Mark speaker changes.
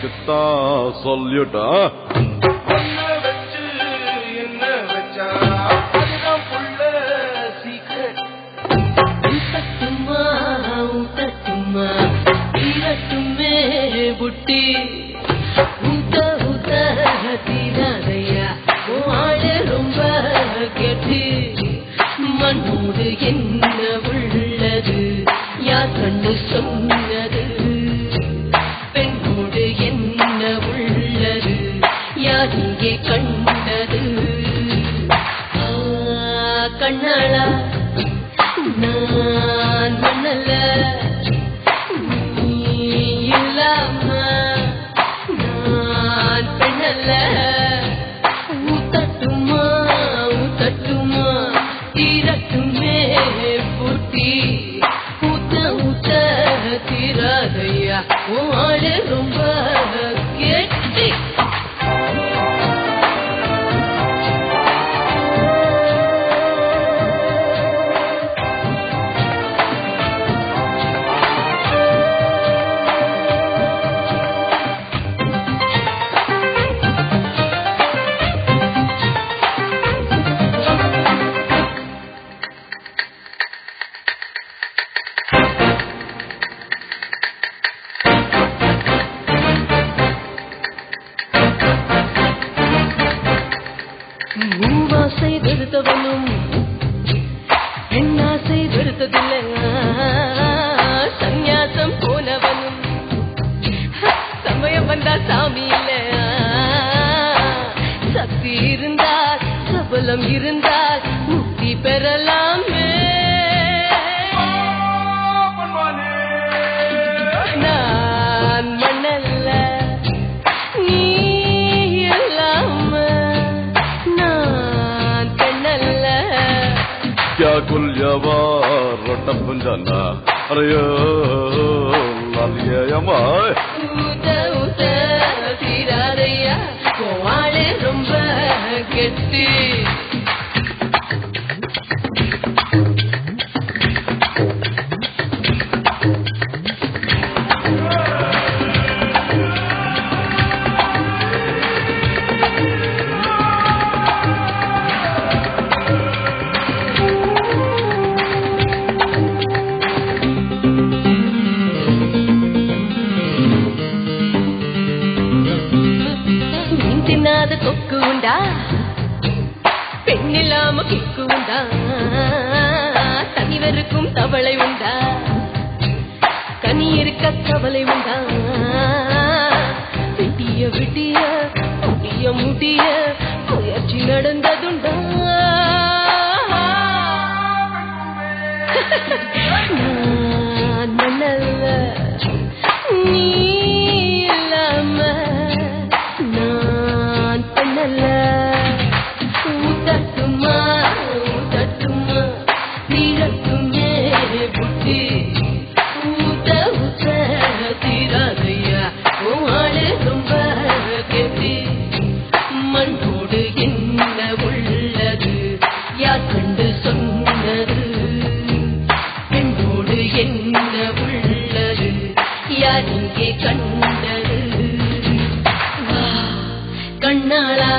Speaker 1: சித்தா சொல்லிட்டா.
Speaker 2: புட்டி. தீராதையா ரொம்ப கெட்டு. மண்ணோடு என்ன கண்ணாளா? மூவாசை வெறுத்தவனும் பெண்ணாசை வெறுத்ததில்லை சந்நியாசம் போனவனும். சமயம் வந்தா சாமி இல்ல. சக்தி இருந்தால் சபலம் இருந்தால் முக்தி பெறலாம்.
Speaker 1: ياكل
Speaker 2: يا بار رتب جنة ريال يا ماي தின்னாத கொக்கு உண்டா? பெண்ணில்லாம கிக்கு உண்டா? தனிவருக்கும் தவளை உண்டா? கனி இருக்க கவலை உண்டா? விட்டிய விட்டிய முடிய முடிய கண்டது. கண்ணாளா